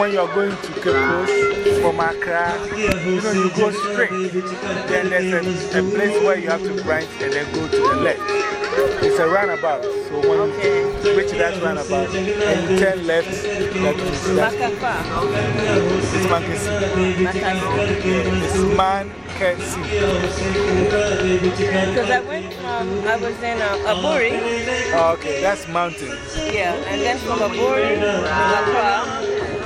when you are going to Cape Coast from Accra, you know, you go straight. Then there's a, a place where you have to branch and then go to the left. It's a roundabout. So when you reach that roundabout and you turn left, that is that. Makafa. It's Mankesi. Makafa. It's Mankesi. Because I went from, I was in uh, Aburi, Oh, okay, that's mountains. yeah, and then from Aburi to Accra.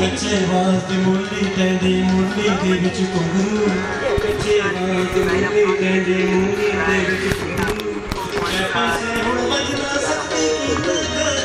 Keceva te mulli tende mulli te vichu konguru Keceva te mulli tende mulli te vichu konguru Kepase hulvajna sakti ki tukar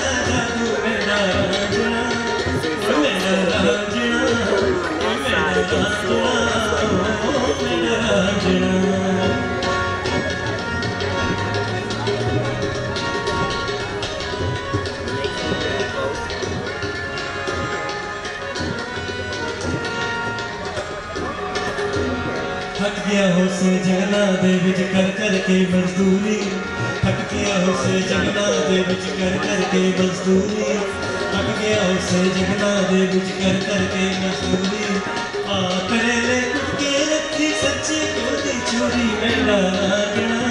थकिया हो से जगना दे विच कर कर के मजदूरी। थकिया हो से जगना दे विच कर कर के मजदूरी। थकिया हो से जगना दे विच कर कर के मजदूरी। आ, करे ले के रखी सच्चे कोदी चोरी मेरा राजना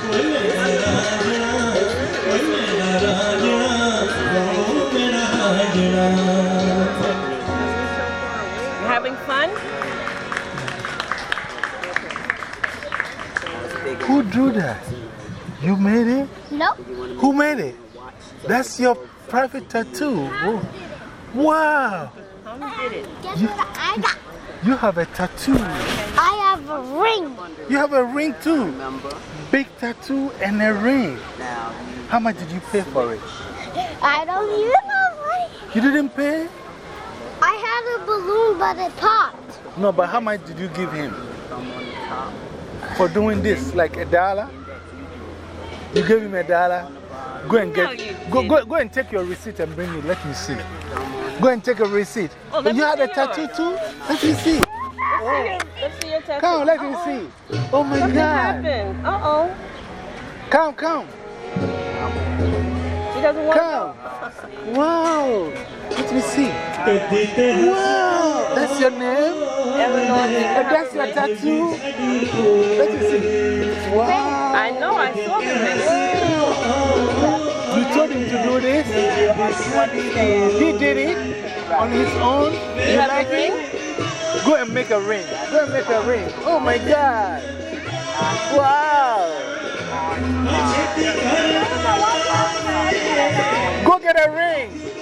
कोई मेरा राजना कोई मेरा राजना ओ मेरा Having fun? Who drew that? You made it? No. Who made it? That's your private tattoo. Oh. Wow. How did it? Guess what You have a tattoo. I have a ring. You have a ring too. Big tattoo and a ring. How much did you pay for it? I don't even know. You didn't pay? I had a balloon, but it popped. No, but how much did you give him come on the top for doing this, like a dollar. You gave him a dollar. Go and get, go, go, go and take your receipt and bring it. Let me see. Go and take a receipt. Oh, you had a tattoo too? Let me see. Oh. let. Come, let me see. Oh my god. God. happened. Uh oh. Come, come. She doesn't want come. Wow. Let me see. Wow. That's your name? To. Eleanor didn't And that's your tattoo? Let me see. Wow. I know, I saw the ring. You told him to do this? He did it on his own? You have a ring? Go and make a ring. Go and make a ring. Oh my God. Wow. Go get a ring.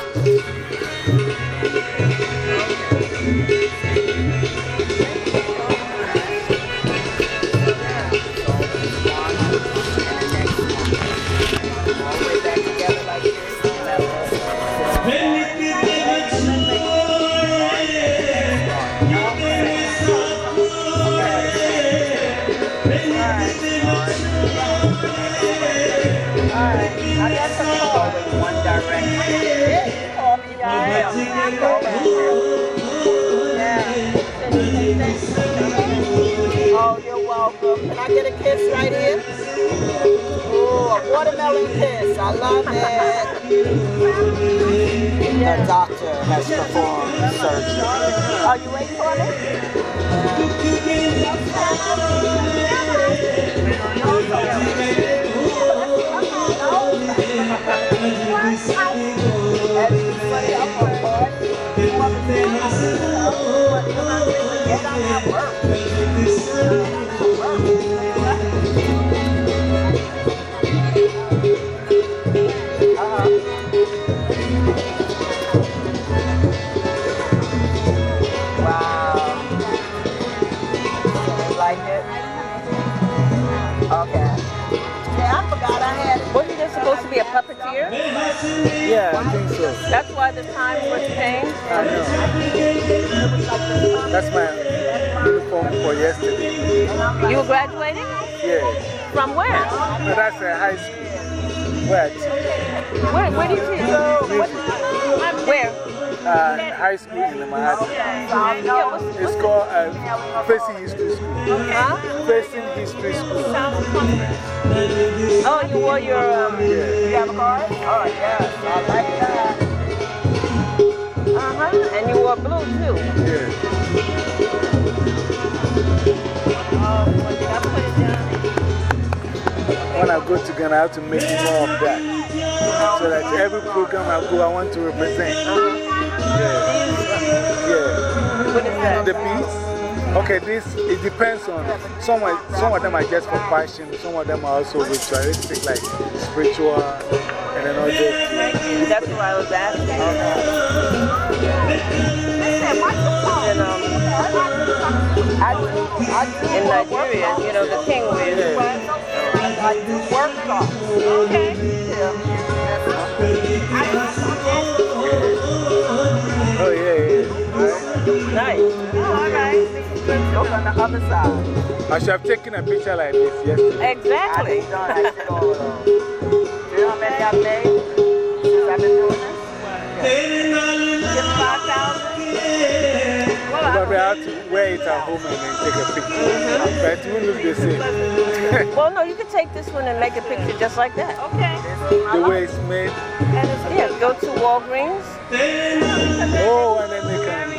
I get a kiss right here? Oh, a watermelon kiss. I love it. The doctor has performed surgery. Are you waiting for me? Yeah, I think so. That's why the time was changed? I know. That's my uniform for yesterday. You were graduating? Yeah. From where? No, that's a high school. Where? Where, where do you teach? Where? Uh, high school in Manhattan. Yeah, It's called uh, Facing History School. huh? Facing History School. Oh, you wore your. Um, Yeah. have a card? Oh, yes. I like that. uh huh. And you wore blue too. Yeah. When I go to Ghana, I have to make more of that. So that every program I go, I want to represent. Yeah. Yeah. The piece? Okay, this, it depends on, some, are- some of them are just for fashion, some of them are also ritualistic, like spiritual, and then all this. That's what I was asking. Um, in Nigeria, you know, the king wears. I do workshops. Okay. Oh, yeah. Nice. All right. Oh, look on the other side. I should have taken a picture like this yesterday. Exactly. ain't done actually all of. You know how many I've made since I've been doing this? Just 5,000? Probably I have to wear it at home and then take a picture. Mm-hmm. But it won't look the same. Well, no, you can take this one and make a picture just like that. Okay. the way it's made. Yeah, go to Walgreens. Oh, and then they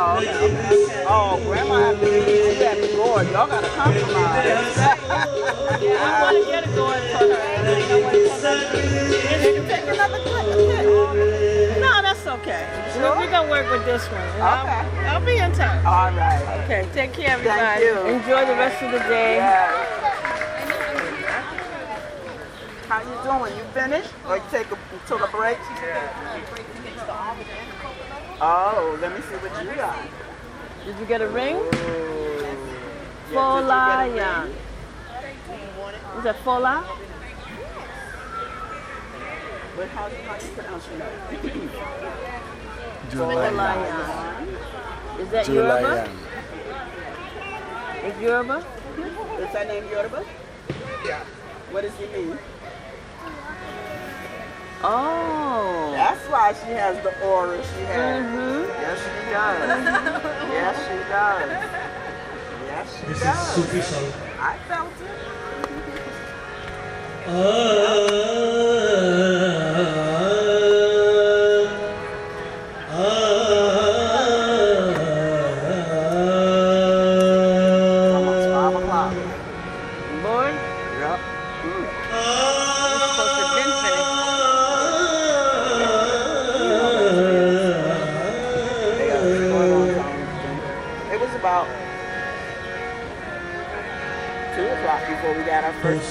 Oh, okay, okay. Oh, grandma the beads. You have the gourd. Y'all gotta compromise. Yeah, I want to get it going for her. I going to Take another clip. No, that's okay. We're, we're going to work with this one. Okay. I'll, be in touch. All right. Okay, take care, Thank everybody. you. Enjoy the rest of the day. Yeah. How you doing? You finished? Or take a, took a break? Oh, let me see what you got. Did you get a ring? Fola, Yeah, Folayan. Is that Fola? But how, how you pronounce your name? Folayan. Is that July. Yoruba? Is Yoruba? Is that name Yoruba? Yeah. What does it mean? Oh. That's why she has the aura she has. Mm-hmm. Yes, she does. yes, she does. Yes, she This is does. Sufi song. I felt it. Almost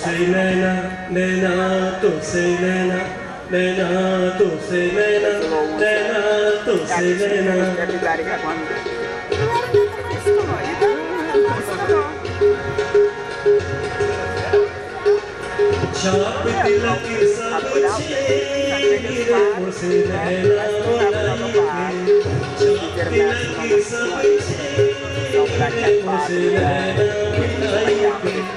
say Lena, Lena, to say Lena, Lena, to say Lena, Lena, to say Lena. Everybody got one. شاب دلك سبچي مرسي رهنا مولاي شاب دلك سبچي مرسي رهنا مولاي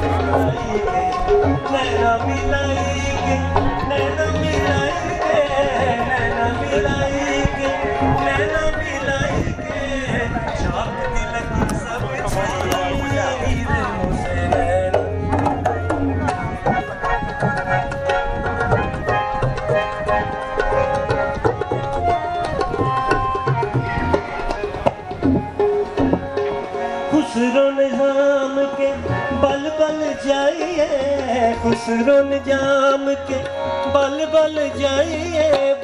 Let me like it, let me like it, let me like it. ਕੇ ਬਲ ਬਲ ਜਾਈਏ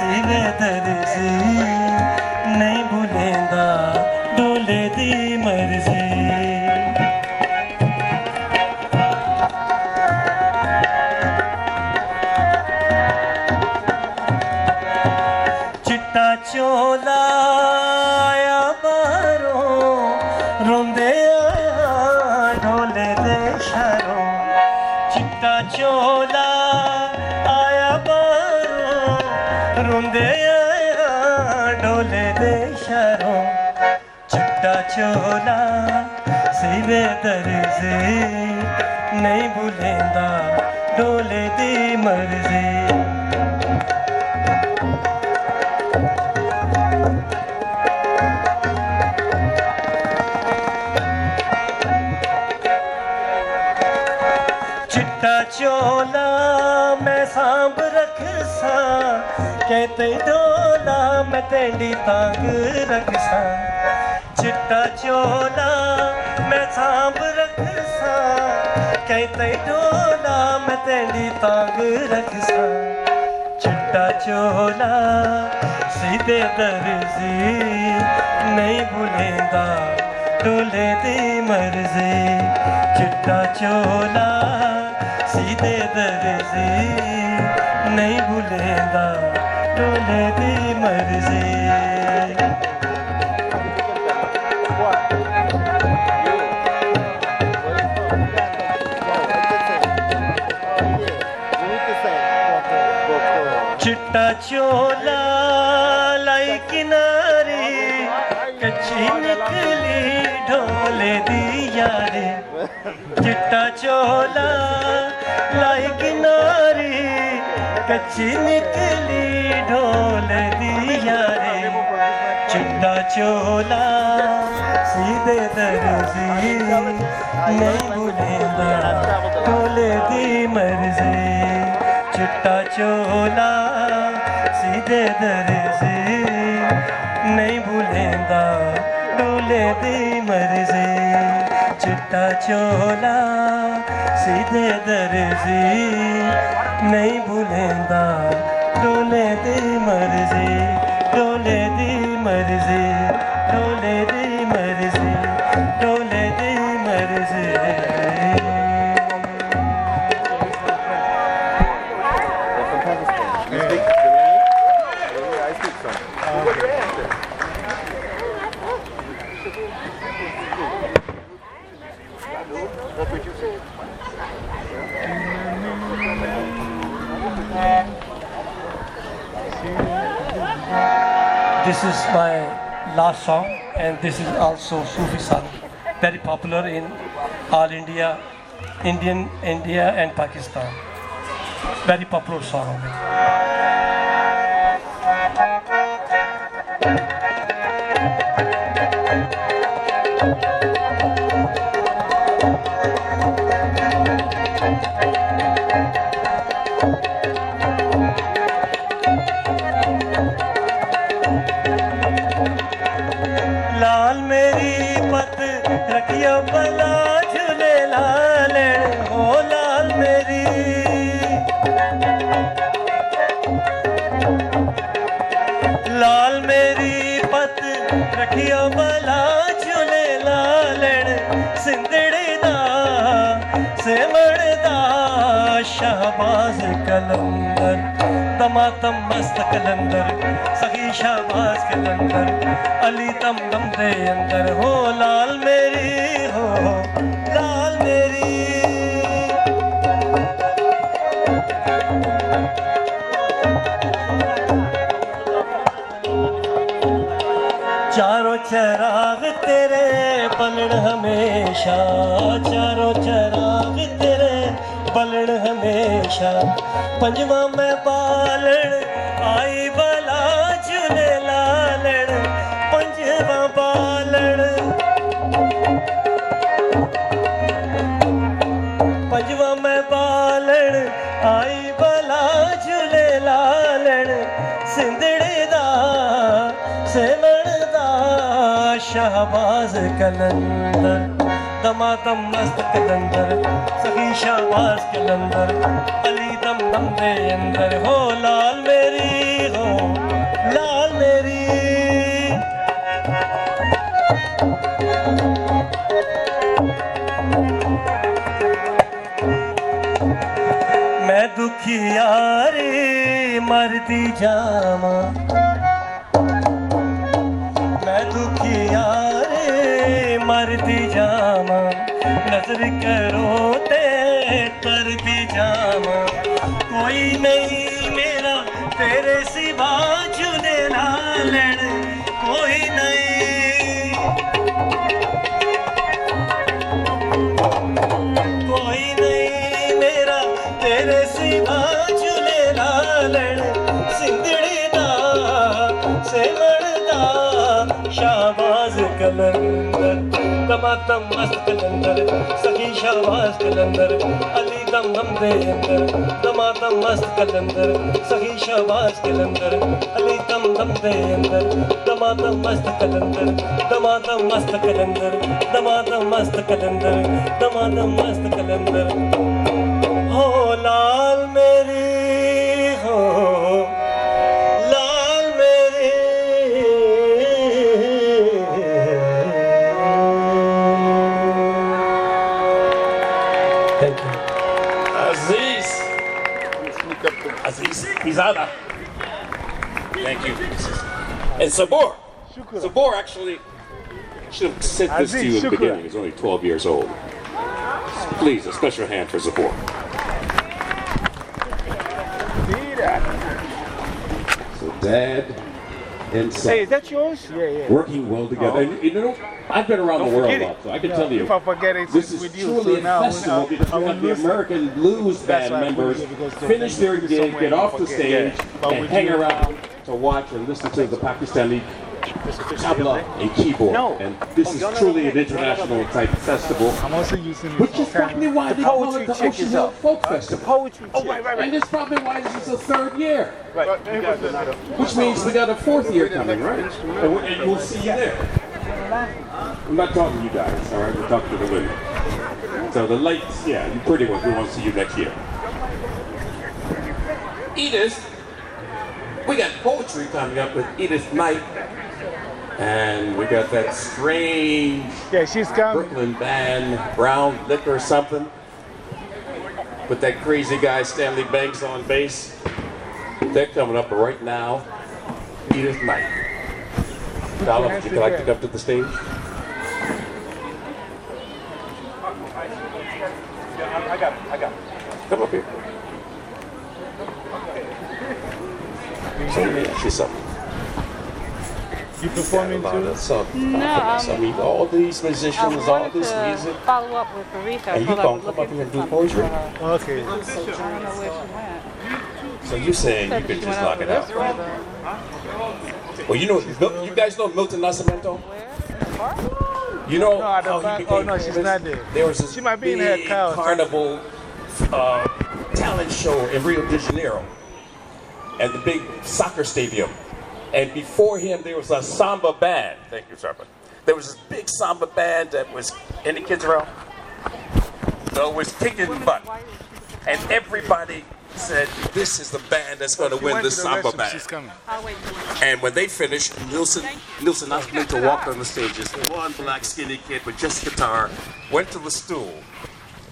सिलेदर से नहीं भूलेंदा डोले दी मर्ज़ी नहीं भुलेंदा डोले दी मर्ज़ी। चिट्टा चोला मैं सांभ रख सा कहते डोला मैं तेरी तांग रख सा चिट्टा चोला मैं सांब रख सा kai tai dola main tendi tang rakhsa chitta chola seedhe darzi nahi bhulenda ਡੋਲੇ ਦੀ ਮਰਜ਼ੀ ਚਿੱਟਾ ਚੋਲਾ ਸੀਧੇ ਦਰਜ਼ੀ ਨਹੀਂ ਭੁਲੇਗਾ ਡੋਲੇ ਦੀ ਮਰਜ਼ੀ ਚਿੱਟਾ ਚੋਲਾ ਲਾਈ ਕਿਨਾਰੀ, ਕੱਚੀ ਨਿਕਲੀ ਢੋਲ ਦੀ ਯਾਰੇ ਚਿੱਟਾ ਚੋਲਾ ਸਿੱਧੇ ਦਰਜ਼ੀ, ਨਹੀਂ ਭੁਲੇਂਦਾ ਢੋਲੇ ਦੀ ਮਰਜ਼ੀ। ਚਿੱਟਾ ਚੋਲਾ ਸਿੱਧੇ ਦਰਜ਼ੀ, ਨਹੀਂ ਭੁਲੇਂਦਾ ਢੋਲੇ ਦੀ ਮਰਜ਼ੀ। चिट्टा चोला सीधे दर्जी नहीं भूलेंदा डोले दी मर्ज़ी डोले दी मर्ज़ी। This is my last song, and this is also Sufi song, very popular in all India, Indian, India, and Pakistan. Very popular song. Shahbaz कलंदर मस्त कलंदर, सखी शाहबाज कलंदर, अली तम दम दे अंदर हो, लाल मेरी हो, लाल मेरी। चारों चराग तेरे बलण हमेशा, चारों चराग ਹਮੇਸ਼ਾ ਪੰਜਵਾਂ ਮੈਂ ਬਾਲਣ, ਆਈ ਬਲਾ ਜੁਨੇ ਲਾਲਣ, ਪੰਜਵਾਂ ਬਾਲਣ। ਪੰਜਵਾਂ ਮੈਂ ਬਾਲਣ, ਆਈ ਬਲਾ ਜੁਨੇ ਲਾਲਣ, ਸਿੰਦੜੇ ਦਾ ਸਿਮਣ ਦਾ, ਸ਼ਹਬਾਜ਼ ਕਲੰਦਰ ਦਮਾਦਮ ਮਸਤ ਕਲੰਦਰ शाहबाज कलंदर अली दम दम दे अंदर हो, लाल मेरी हो, लाल मेरी। मैं दुखियारे मरदी जावा। मैं दुखी दुखियारे मरदी जावा। नज़र करो दमादम मस्त कलंदर सखी शाहबाज कलंदर अली दम दम दे अंदर दमादम मस्त कलंदर सखी शाहबाज कलंदर अली दम दम दे अंदर दमादम मस्त कलंदर दमादम मस्त कलंदर दमादम मस्त कलंदर दमादम मस्त कलंदर And Sabor. Shukran. Sabor actually should have said this to you Aziz, at the beginning. He's only 12 years old. Please, a special hand for Zabor. See that? So dad and son Hey, is that yours? Yeah, yeah. working well together. Oh. And you know, I've been around Don't the world a it. lot, so I can tell you. If I forget it, This it's is with you. truly so a now festival I'll- because I we will have the. American blues band why I put it members here, because the- finish their gig, get off the stage, yeah. And with hang you- around to watch and listen to the Pakistani tabla and keyboard. No. And this oh, is truly an international type festival, I'm also using this which is probably why the they call poetry it the chick Ocean Hill up. Folk The Festival. poetry Oh, right, right, right. And it's probably why this is the third year. Right. You got another. Which means we got a fourth year coming, right? And, we- and we'll see you there. I'm not talking to you guys, all right? We're talking to the women. So the lights, yeah, you pretty ones, we want to see you next year. Edith, we got poetry coming up with Edith Knight. And we got that strange Yeah, she's coming. Brooklyn band, Brown Liquor or something. With that crazy guy Stanley Banks on bass. They're coming up right now. Edith Knight. Dollar, would you like to come to the stage? I got it. I got it. Come up here. So let me you something. Performing A lot too? of stuff. No, I um, mean, all these musicians, all wanted this to music. follow up with Aretha. And you told her I gonna come up here and do poetry? Okay. I don't know where she went. So you saying you Said could just went knock it this out? Well, you know, you guys know Milton Nascimento? Where? You know No, at the how he became oh, no, she's famous? not there. There was this She might be in big her carnival uh, talent show in Rio de Janeiro at the big soccer stadium. And before him, there was a samba band. Thank you, sir. There was this big samba band that was, any kids around? So it was kicking butt. And everybody said, this is the band that's going to win went this to the samba restroom. band. She's coming. I'll wait till you- And when they finished, Nilsson, Nilsson to walk on the stage. This one black skinny kid with just guitar went to the stool,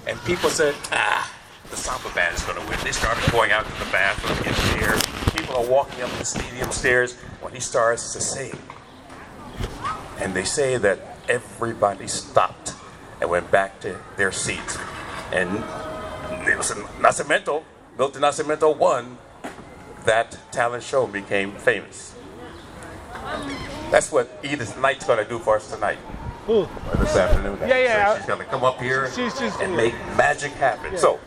and people said, "Ah, the samba band is going to win." They started going out to the bathroom, in there. People are walking up the stadium stairs when he starts to sing, and they say that everybody stopped and went back to their seats, and Nilsson Nascimento, Milton Nascimento won that talent show became famous. That's what Edith Knight's going to do for us tonight, or this afternoon. Yeah, yeah, So she's going to come up here She's just- and make magic happen. Yeah. So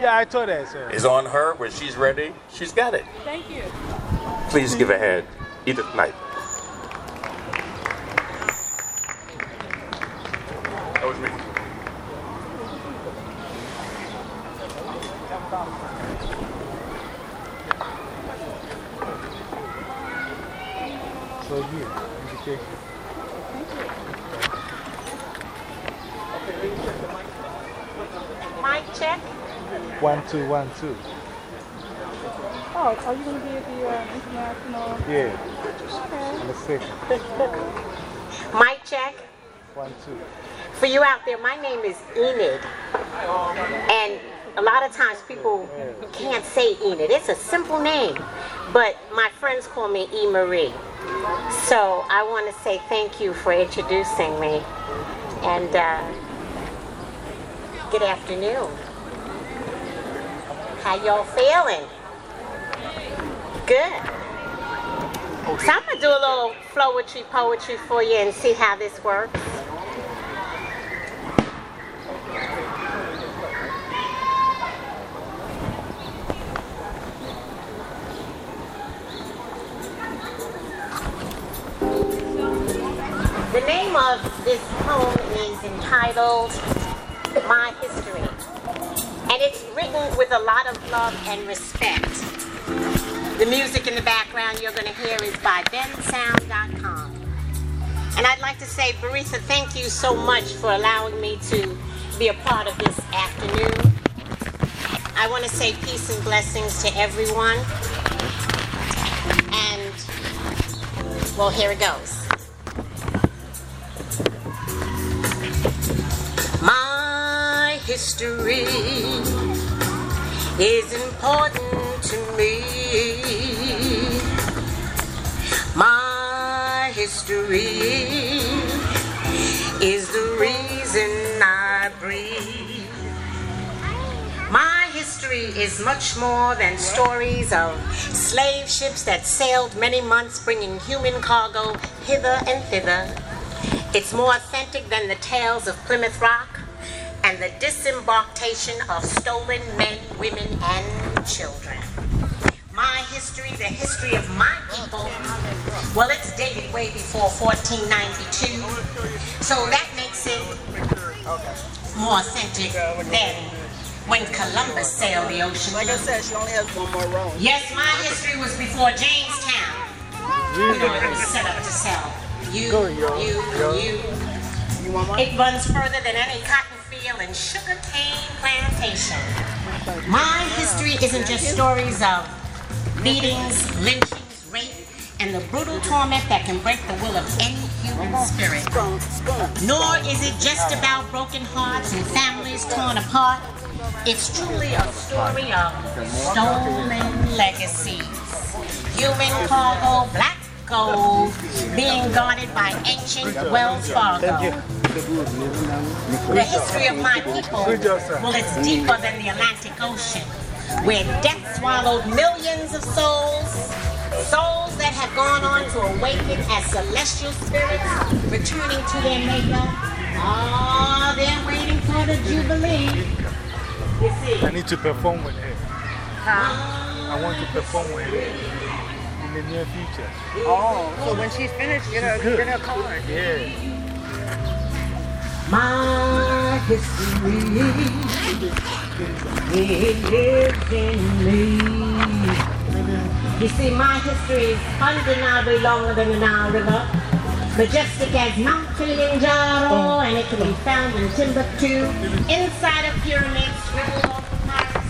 Yeah, I told her so. it's on her. When she's ready, she's got it. Thank you. Please give a hand, Edith Knight. That was me. So here, invitation. Mic check. One, two, one, two. Oh, are you going to be at the uh, international? Yeah. On the second. Mic check. One, two. For you out there, my name is Enid. And a lot of times people can't say Enid. It's a simple name. But my friends call me E. Marie. So I want to say thank you for introducing me. And uh, good afternoon. How y'all feeling? Good. So I'm gonna do a little flowetry poetry for you and see how this works. The name of this poem is entitled My History. And it's written with a lot of love and respect. The music in the background you're going to hear is by bensound.com. And I'd like to say, Barisa, thank you so much for allowing me to be a part of this afternoon. I want to say peace and blessings to everyone. And, well, here it goes. My history is important to me. My history is the reason I breathe. My history is much more than stories of slave ships that sailed many months bringing human cargo hither and thither. It's more authentic than the tales of Plymouth Rock and the disembarkation of stolen men, women, and children. My history, the history of my people, well, it's dated way before 1492, so that makes it more authentic than when Columbus sailed the ocean. Like I said, she only has one more row. Yes, my history was before Jamestown. You know, it was set up to sell. You, you, you. You want one? It runs further than any cotton and sugarcane plantation. My history isn't just stories of beatings, lynchings, rape, and the brutal torment that can break the will of any human spirit. Nor is it just about broken hearts and families torn apart. It's truly a story of stolen legacies. Human cargo, black gold, being guarded by ancient Wells Fargo. The history of my people, well, it's deeper than the Atlantic Ocean, where death swallowed millions of souls, souls that have gone on to awaken as celestial spirits, returning to their maker. Ah, they're waiting for the Jubilee. You see, I need to perform with her. ah, I want to perform with her in the near future. Oh, so when she's finished, get her, Good. get her card. Yeah. My history it lives in me. You see, my history is undeniably longer than the Nile River, majestic as Mount Kilimanjaro, oh. and it can be found in Timbuktu, inside of pyramids, scribbled on papyrus.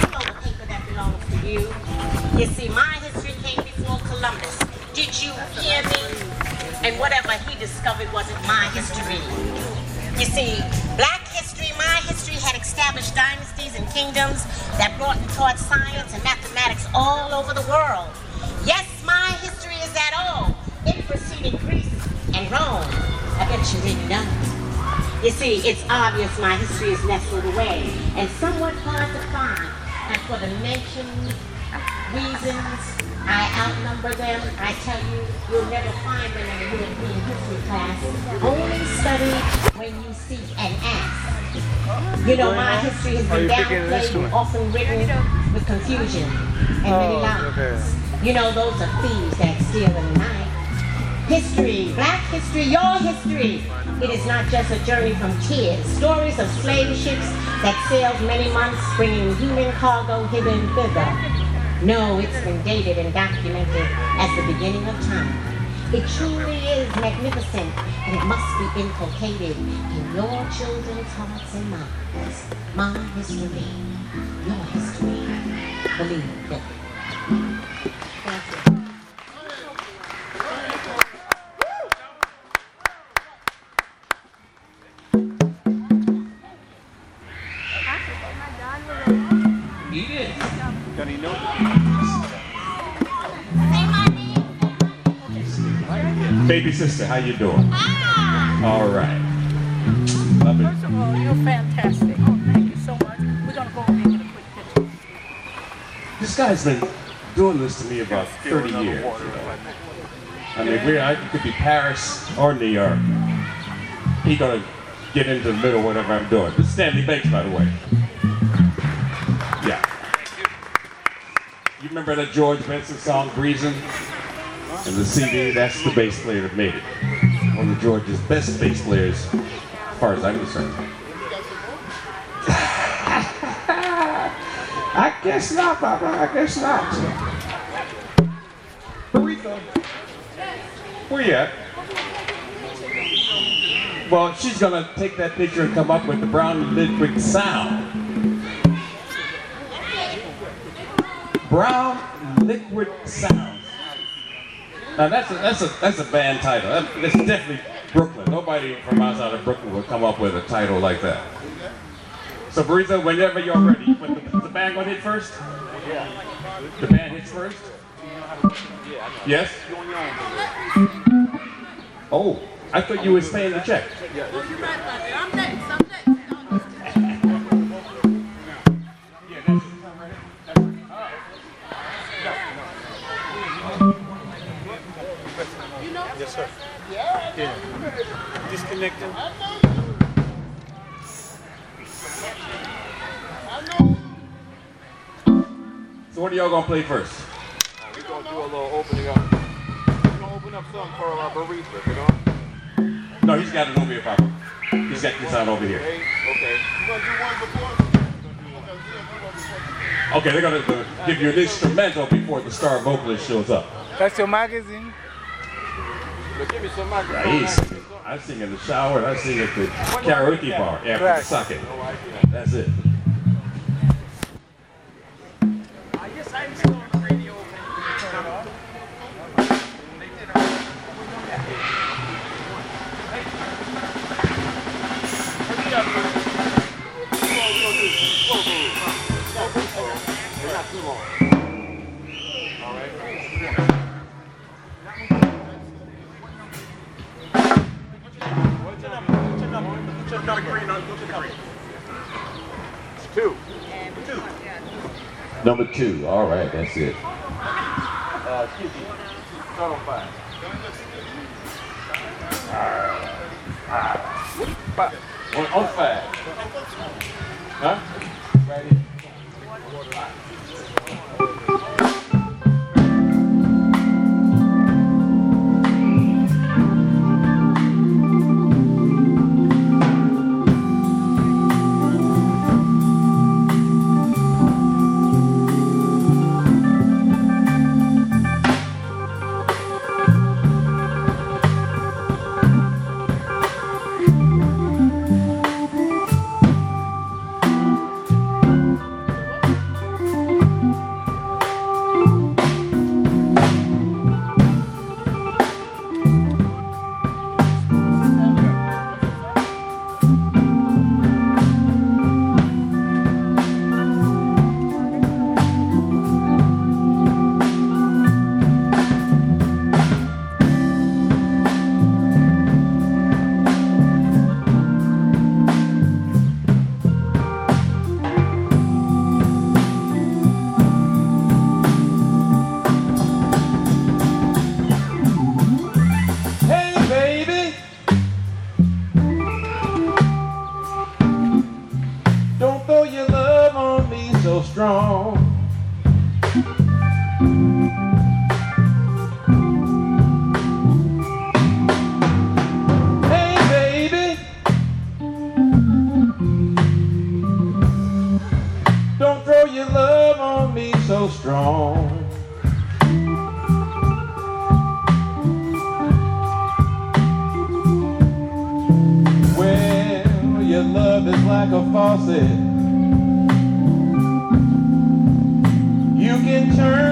You know the paper that belongs to you. You see, my history came before Columbus. Did you hear me? And whatever he discovered wasn't my history. You see, black history, my history had established dynasties and kingdoms that brought and taught science and mathematics all over the world. Yes, my history is that old. It preceded Greece and Rome. I bet you didn't know. You see, it's obvious my history is nestled away and somewhat hard to find. And for the mentioned reasons, I outnumber them. I tell you, you'll never find them in a European history class. Only study when you see and ask. You know, my history has been you picking an downplayed, often written with confusion and many Oh, lies. You know, those are thieves that steal in the night. History, black history, your history. It is not just a journey from tears. Stories of slave ships that sailed many months bringing human cargo hither and thither. No, it's been dated and documented as the beginning of time. It truly is magnificent, and it must be inculcated in your children's hearts and minds. My history, your history. Believe it. Baby sister, how you doing? All right. Love it. First of all, you're fantastic. Oh, thank you so much. We're gonna go over and get a quick picture. This guy's been doing this to me about 30 years. you know. I mean, we're, I could be Paris or New York. He gonna get into the middle whatever I'm doing. This is Stanley Banks, by the way. Yeah. You remember that George Benson song, Breezin'? The CD, that's the bass player that made it. one of Georgia's best bass players, as far as I'm concerned. I guess not, Papa. I guess not. Aretha, where you at? Well, she's gonna take that picture and come up with the brown liquid sound. Brown liquid sound. Now that's a that's a that's a band title. That, that's definitely Brooklyn. Nobody from outside of Brooklyn would come up with a title like that. So Baritha, whenever you're ready, but the, the band gonna hit first. Yeah. The band hits first. Yes. Oh, I thought you were paying the check. I'm. I'm next. Yeah. So what are y'all gonna play first? We're gonna do a little opening up. We're gonna open up something for our barista, you know? No, he's got it over here, Papa. He's got this out over here. Hey, okay. Okay, they're gonna uh, give you an instrumental before the star vocalist shows up. That's your magazine? But give me some Yeah, microphone. he's, I sing in the shower, I sing at the karaoke bar after the sake. That's it. Number two. All right, that's it. Uh, excuse me. Start on five. On, on five.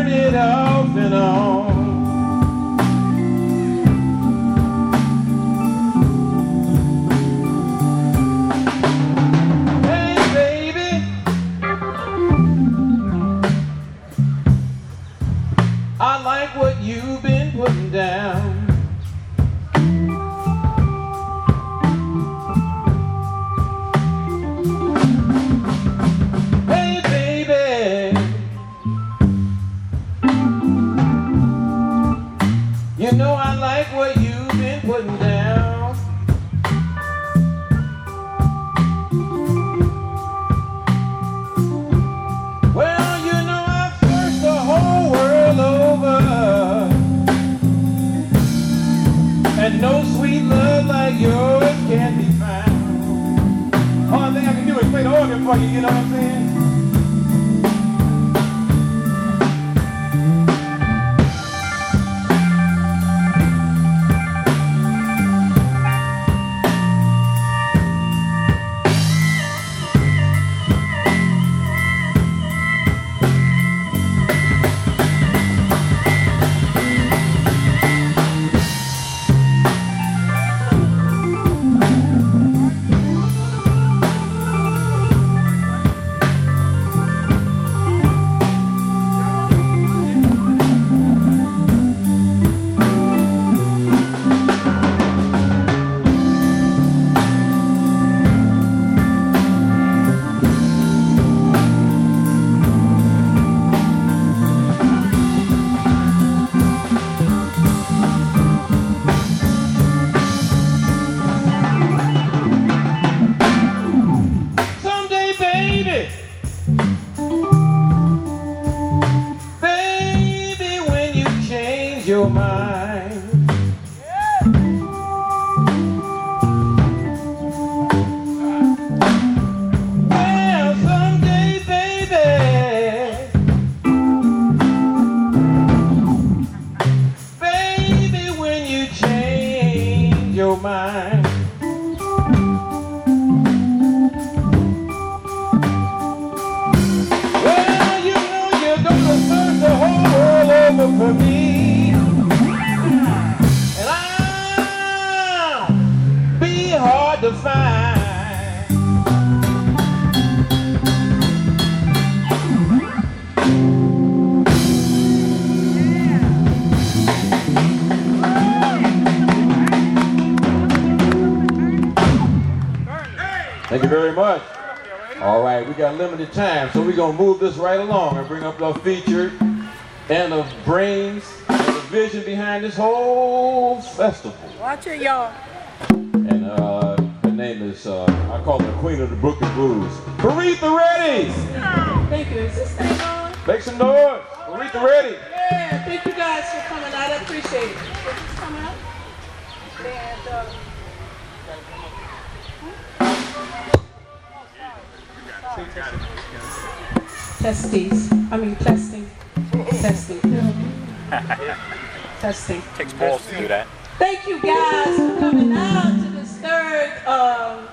It off over me. And I'll be hard to find. Thank you very much. All right, we got limited time, so we're gonna move this right along and bring up our featured and the brains and the vision behind this whole festival. Watch it, y'all. And uh, her name is, uh, I call her the Queen of the Brooklyn Blues. Aretha Ready! Thank you. Is this thing on? Make some noise. Aretha Ready! Yeah, thank you guys for coming out. I appreciate it. Coming up? And, uh, Testes. I mean, testing. Testing. Testing. Takes balls to do that. Thank you guys for coming out to this third, um,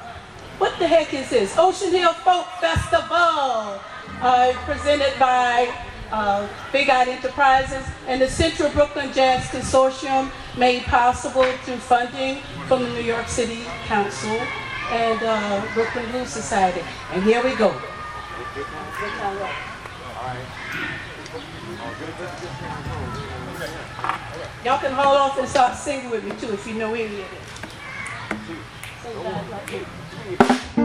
what the heck is this? Ocean Hill Folk Festival, uh, presented by uh, Big Eyed Enterprises and the Central Brooklyn Jazz Consortium, made possible through funding from the New York City Council and uh, Brooklyn Blues Society. And here we go. Y'all can hold off and start singing with me too if you know any of it.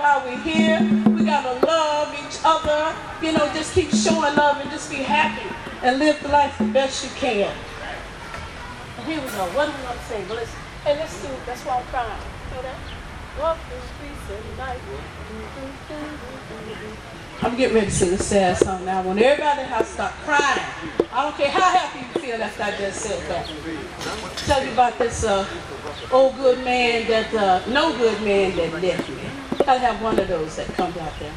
while we're here. We gotta love each other. You know, just keep showing love and just be happy and live the life the best you can. And here we go. What am I gonna say? But listen, hey, let's do. That's why I'm crying. You know that? Walk the streets at night. I'm getting ready to sing a sad song now. I want everybody in the house to stop crying. I don't care how happy you feel after I just said that. Tell you about this uh, old good man that, uh, no good man that left me. Gotta have one of those that comes out there.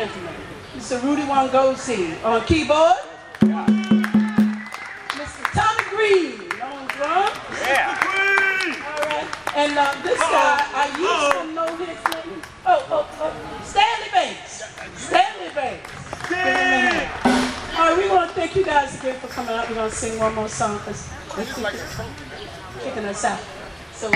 Gentlemen. Mr. Rudy Wangosi on keyboard. Yeah. Mr. Tommy Green on drums. Yeah. All right. And uh, this guy, I used to know his name. Oh, oh, oh. Stanley Banks. Stanley Banks. Give him a hand. All right, we want to thank you guys again for coming out. We're going to sing one more song because they're kicking, kicking us out. So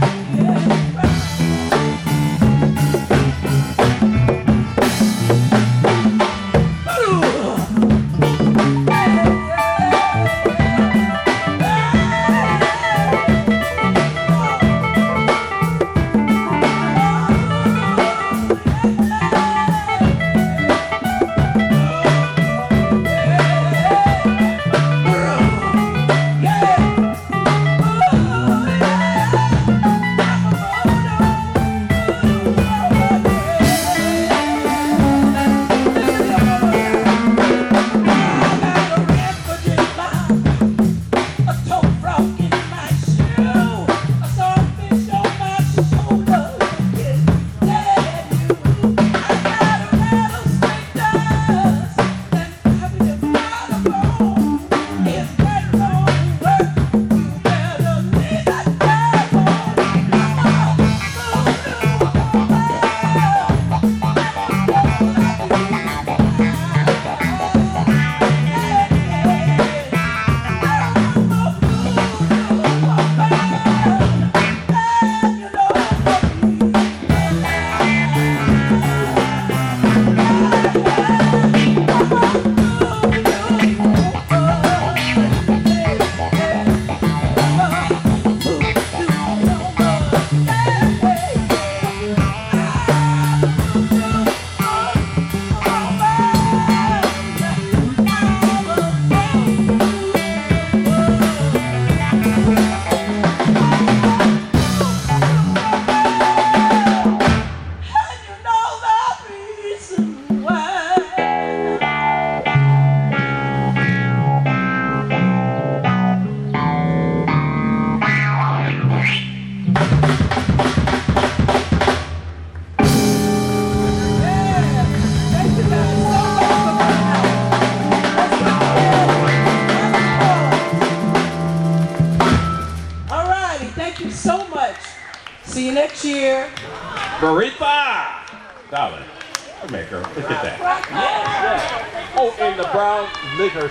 next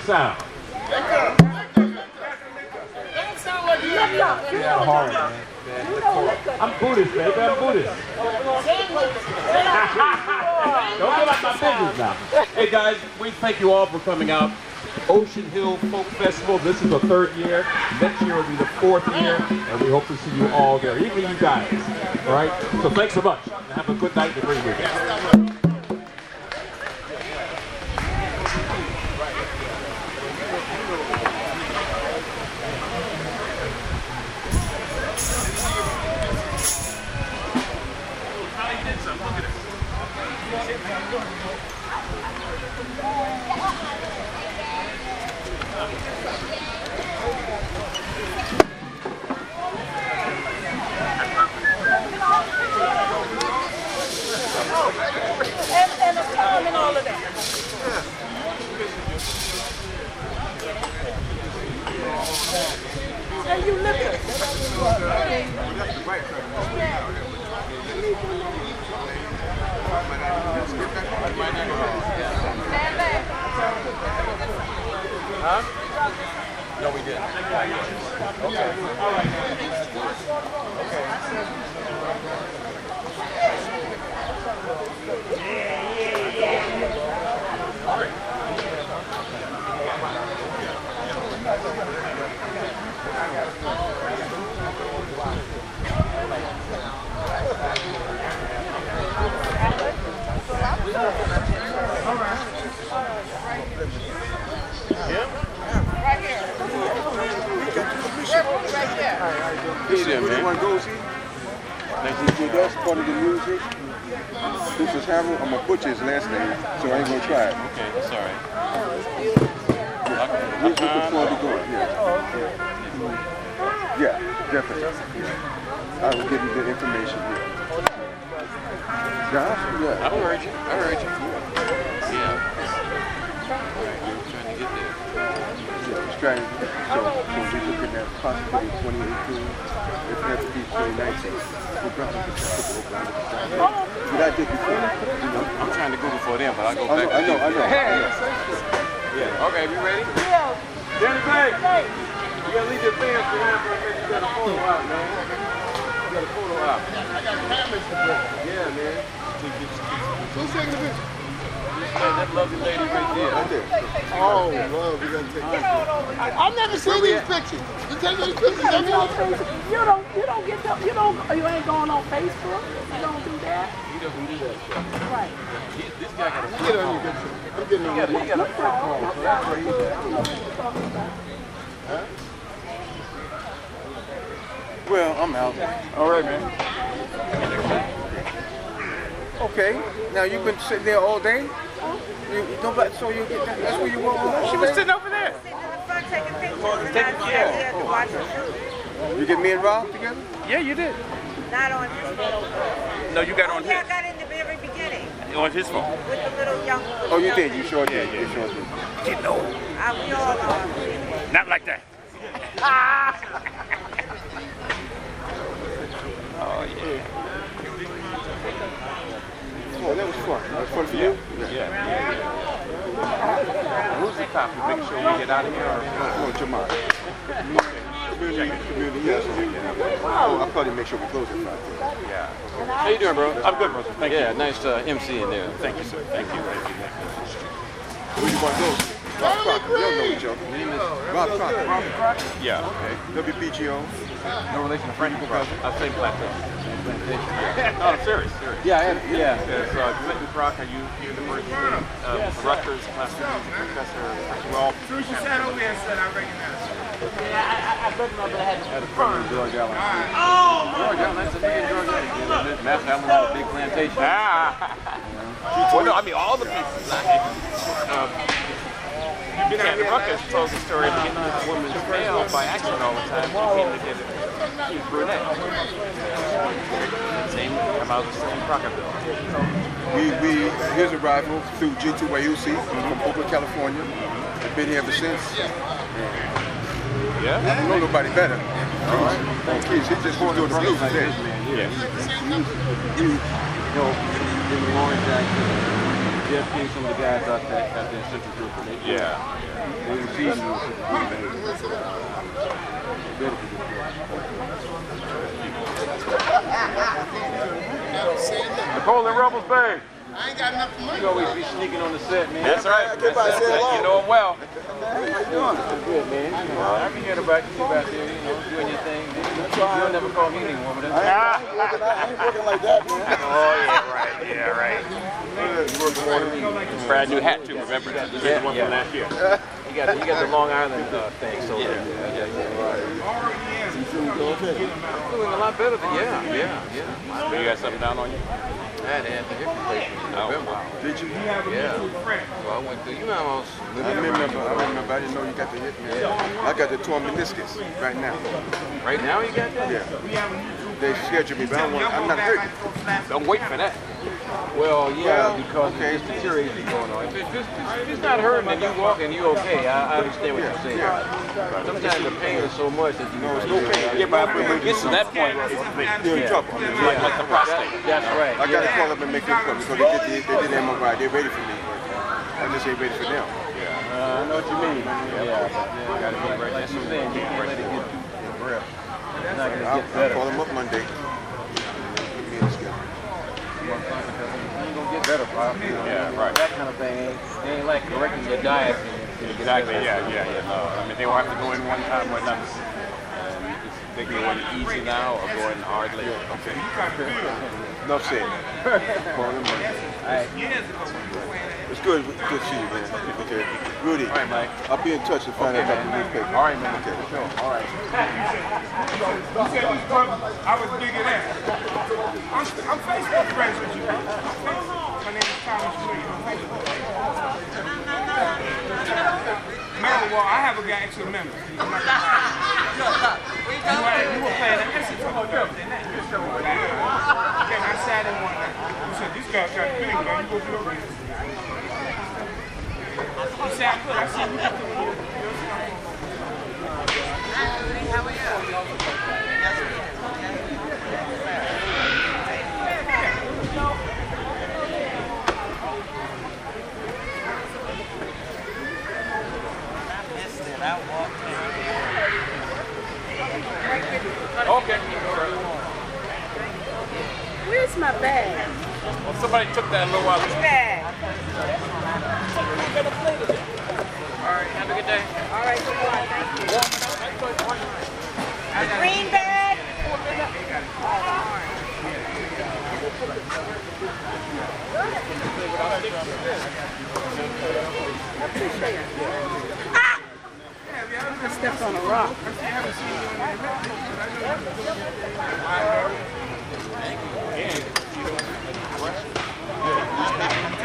sound. Yeah, hard, man. I'm Buddhist, baby. I'm Buddhist. Don't get out my business now. Hey guys, we thank you all for coming out. Ocean Hill Folk Festival. This is the third year. Next year will be the fourth year, and we hope to see you all there, even you guys. All right. So thanks so much. Have a good night and a great weekend. And, and a time and all of that. And you look at Huh? No, we didn't. This man. One goes here. That's part of the music. This is Harold. I'm gonna butcher his last name, so I ain't gonna try it. Okay, sorry. He's looking forward to going. Yeah. Yeah, definitely. I will give you the information. Yeah. Josh? Yeah. I heard you. I heard you. Yeah, he's. So, so we're looking at possibly 2018. If it has to be 2019, we'll probably get that to Oklahoma. But I did before. You know. I'm trying to go before them, but I'll go I back. know, I know, I know. Yeah. Okay, we ready? Yeah. Danny Clay, you gotta leave your fans behind for a minute. You got a photo out, man. You got a photo out. I got cameras to bring. Yeah, man. Who's taking the picture? That lovely lady right there. Right there. Oh, well, we gotta take this. I've never seen these pictures. You take these pictures You don't, you don't, you don't get, the, you don't, you ain't going on Facebook. You don't do that. He doesn't do that stuff. Right. He- This guy got a Get on your picture. I'm getting He on got, your he got a flip phone, so that's where he's at. Well, I'm out. All right, man. Okay. Now you've been sitting there all day. You, nobody, so you get that, that's where you were. She was sitting over there. Taking care. You get me and Rob together? Yeah, you did. Not on his phone. No, you got on Yeah, I got in the very beginning On his phone. with the little young. Oh, you did. You sure did. You sure did. You know. We all are. Not like that. oh, yeah. Oh, that was fun. That was fun for you? Yeah. Who's the cop? You making sure we get out of here? Or? Oh, Jamal. Community, community, yes. Oh, I'll probably make sure we close at 5 Yeah. How you doing, bro? I'm good, bro. Thank yeah, you. nice uh, MC in there. Thank you, sir. Thank you. Thank you. Where you want to go? Rob Crocker. You don't know each other. Name is Rob Crocker. Rob Crocker? Yeah. Okay. WBGO. No relation to Frankie Crocker. I say plateau. Yeah. No, I'm serious. Serious. Yeah, I had, yeah. It's uh, Clinton Crocker, you University of Rutgers, classical music professor. Well, As soon as you sat over there and said, I recognize you. I recognize that I had had a friend in George Allen. Oh, George Allen, that's a big George Allen. Mass Allen had a big plantation. Ah. Well, no, I mean all the pieces. I um, you can't. Rutgers told the story of getting this woman's mail by accident all the time. She came to get it. She's brunette. Same come out of the same Crockerville. We, we, his arrival through G2 Wayusi from Oakland, California. I've been here ever since. Yeah? I don't know nobody better. All right. Thank you. He just was doing the blues today. Yeah. You know, in Warren Jackson. Jeff King, some of the guys out there, out there in Central Group. They, Yeah. They received me with Central Group. and they- Better for The Poland Rebels, babe. I ain't got enough money. You always be sneaking on the set, man. That's right. I That's- saying that's- hello. You know him well. How you doing? Good, man. You know, I forget about you about there, you know, doing your thing. You'll never call me anymore, but I that's ain't, I ain't working, I ain't working like that, man. Oh, yeah, right. Yeah, right. You work more than me. Brand new hat, too, remember? that. This is the one from last year. You got, you got the Long Island uh, thing, so yeah. yeah, You feeling good? Okay. I'm doing a lot better than, yeah, yeah, yeah. You got something down on you? I had to have the hip replacement in oh, November. Did you? Yeah. So I went through, you know, I was I remember, I remember, I didn't know you got the hit, man. I got the torn meniscus right now. Right now you got that? Yeah. They scheduled me, but I don't want, I'm not hurting. Don't wait for that. Well, yeah, Well, because okay. it's deterioration going on. If, it, if, it's, it's not hurting and you walk and you okay, I, I understand what you're saying. Sometimes the pain is so much that you know it's no pain. Yeah, but when it gets to that point, it's You're in trouble. like, like the prostate. That's right. I got to call up and make the appointment because they did, the, they did the MRI. They're ready for me. but I just ain't ready for them. Uh, I know what you mean. Yeah, but you gotta be right. That's what I'm saying. You can't let it get too aggressive. It's not gonna I'll, get I'll call them up Monday. Put me in the schedule. You ain't gonna get better, Pop. You know, Yeah, right. That kind of thing ain't, it ain't like correcting your diet. and- and get Exactly, yeah, yeah, yeah. No, I mean, they won't have to go in one time or nothing. Um, they can go in easy now or go in hard later. Okay. Enough said. Call them Monday. It's good, good to see you, man. Okay. Rudy. All right, Mike. I'll be in touch and find Okay, out about the man. newspaper. All right, man. Okay. For sure. All right. I was digging that. I'm, I'm Facebook friends with you. My name is Thomas Williams. I'm Facebook. Member, well, I have a guy actually a member. I'm not gonna lie. You were- playing that message on Thursday night. Then I sat in one night. You said, this guy got a big, man. You go to the ring. You said, I could. I said, you got the Okay. Where's my bag? Well, somebody took that a little while ago. Bag. All right, have a good day. All right, goodbye. Thank you. The green bag. I stepped on a rock.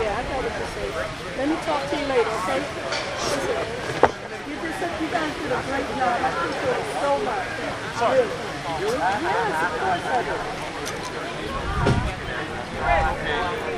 Yeah, I got what to say. Let me talk to you later, okay? Listen, you did such, you guys did a great job. I appreciate it so much. Really. Yes, of course I do.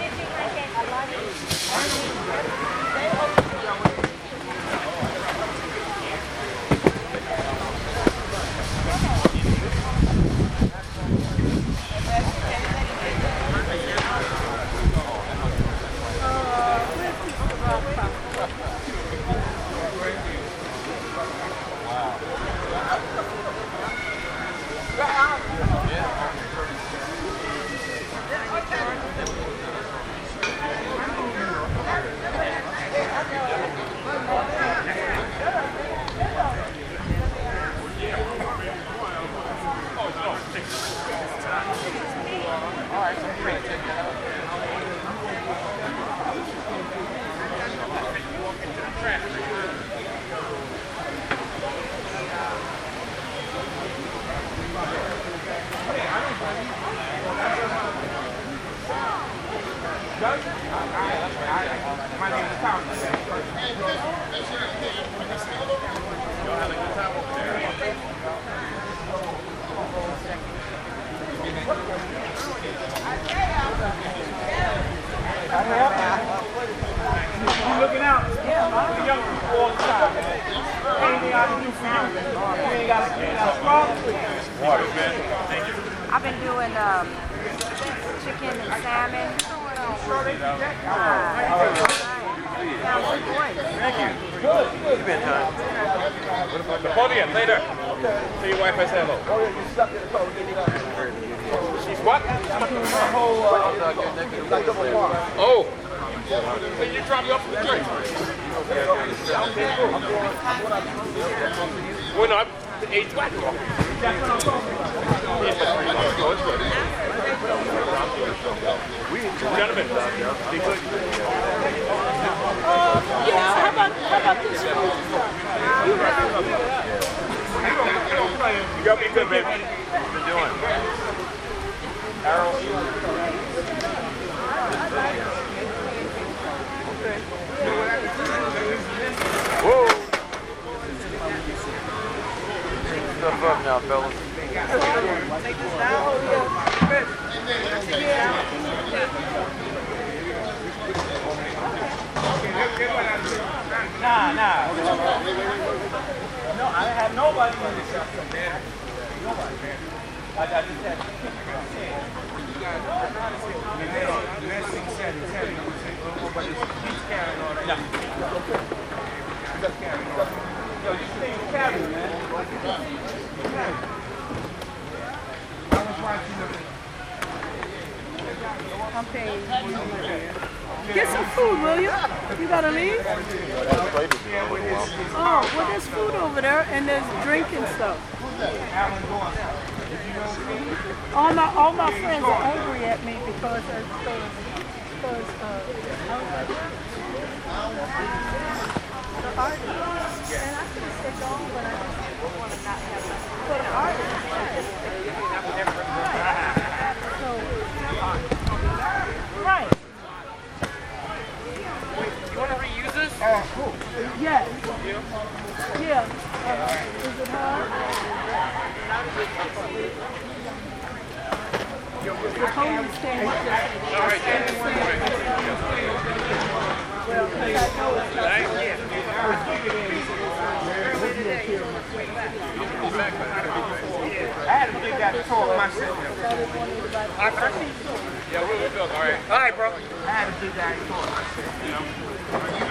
cars are. Well, no, I'm age black. Gentlemen, be good. Yeah, how about, how about this You got me good, baby. What you doing? Whoa. Stuff up now, fellas. Nah, nah. No, I have nobody in the shop. Nobody. I got just had the last thing said is heavy. But it's he's carrying all that. He's carrying all that. Yo, this thing is carrying, man. How much rice you looking I'm paying. Get some food, will you? You? Oh, well, there's food over there and there's drink and stuff. All my all my friends are angry at me because uh, because, uh, I was like, the artist. And I could have said no, but I just want to not have it. For the artist. So, right. You want to Oh, cool. Yes. Yeah. Uh, is it hard? The came up All right, Dan. Well, 'cause I know it's I had to get that talk myself. Yeah, we're with Bill. All right. All right, bro. I had to get that talk myself, you know.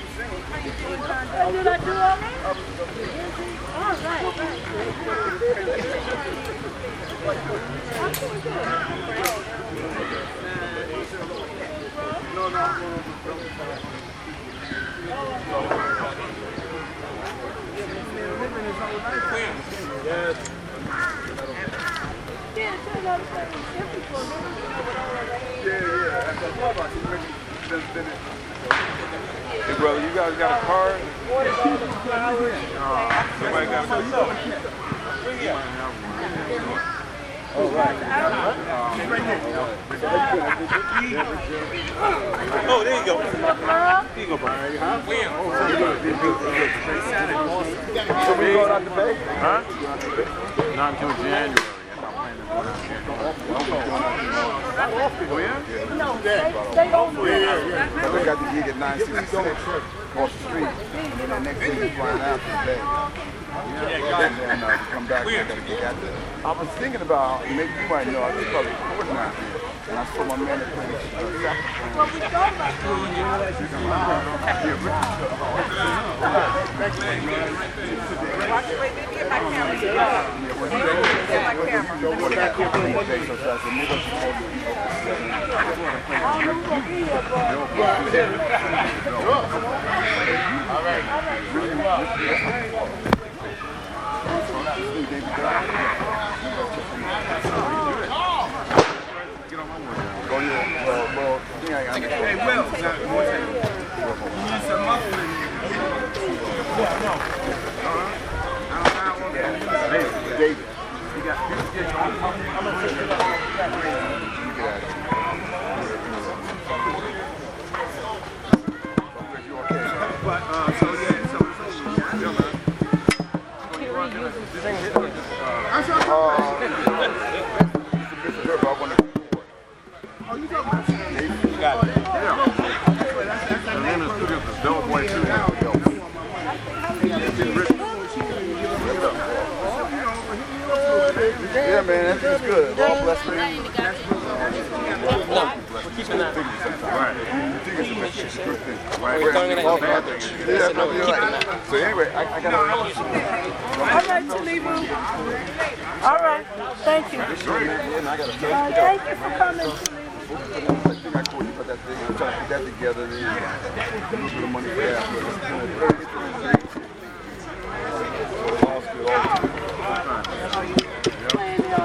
Did I do all that? All right. Me. Yeah, yeah. That's what I'm talking about. Hey, brother, you guys got a card? Somebody got a card? Oh, right. Oh, there you go. Here you go, bro. Oh, Bay? going out to Bay? Huh? Not until January. I'm not planning to go down there. Oh, yeah? No, stay over there. We got the gig at 966 across the street. And then next thing we flying out to Bay. And then uh, come back, we got a gig out there. I was thinking about, maybe you might know, I was probably here. And I saw my man. Well, we thought about doing Hey, Will, you need some muffins? David. You got this you I'm going to say But, uh, so yeah, so it's over. Yeah, man. Oh, you talking about You got it. Yeah. And then the studio is Double Boy Studio. Yeah, man, that's just good. All blessed me. We're keeping that. Right. We're throwing it the bad things. Yeah, no, we're keeping right. that. So anyway, I, I got All right, Talibu. All right, thank you. Uh, thank you for coming, Talibu. I told you about that thing. I'm trying to put that together. Then a little bit of money for that. But it's been a very interesting thing. So, law school, all Playing it on the side. It's all off blessed brother. All right, man. You come,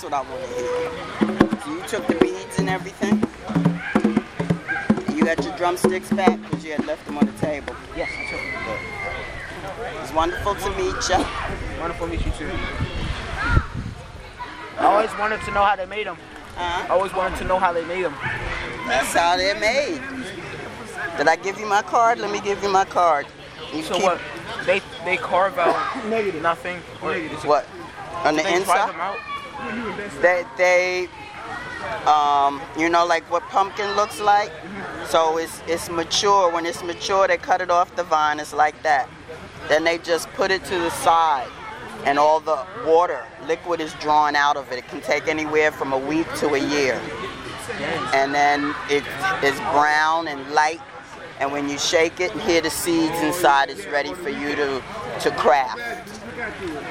that's what I want to hear. So you took the beads and everything? And you got your drumsticks back because you had left them on the table? Yes, I took them. It was wonderful to meet you. Wonderful to meet you too. I always wanted to know how they made them. Huh? I always wanted to know how they made them. That's how they're made. Did I give you my card? Let me give you my card. You So keep- what? They they carve out nothing. Or What? On the they dry inside? They, they, um, you know, like what pumpkin looks like. So it's it's mature. When it's mature, they cut it off the vine. It's like that. Then they just put it to the side, and all the water, liquid is drawn out of it. It can take anywhere from a week to a year. And then it is brown and light. And when you shake it and hear the seeds inside, it's ready for you to to craft.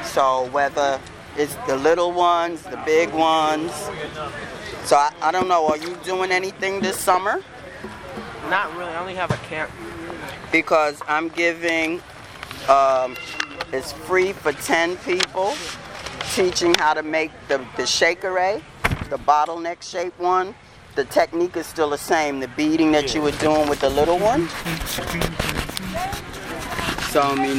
So whether it's the little ones, the big ones. So I, I don't know, are you doing anything this summer? Not really. I only have a camp. Because I'm giving, um, it's free for 10 people, teaching how to make the, the shakeré, the bottleneck shape one. The technique is still the same, the beading that you were doing with the little one. So I mean,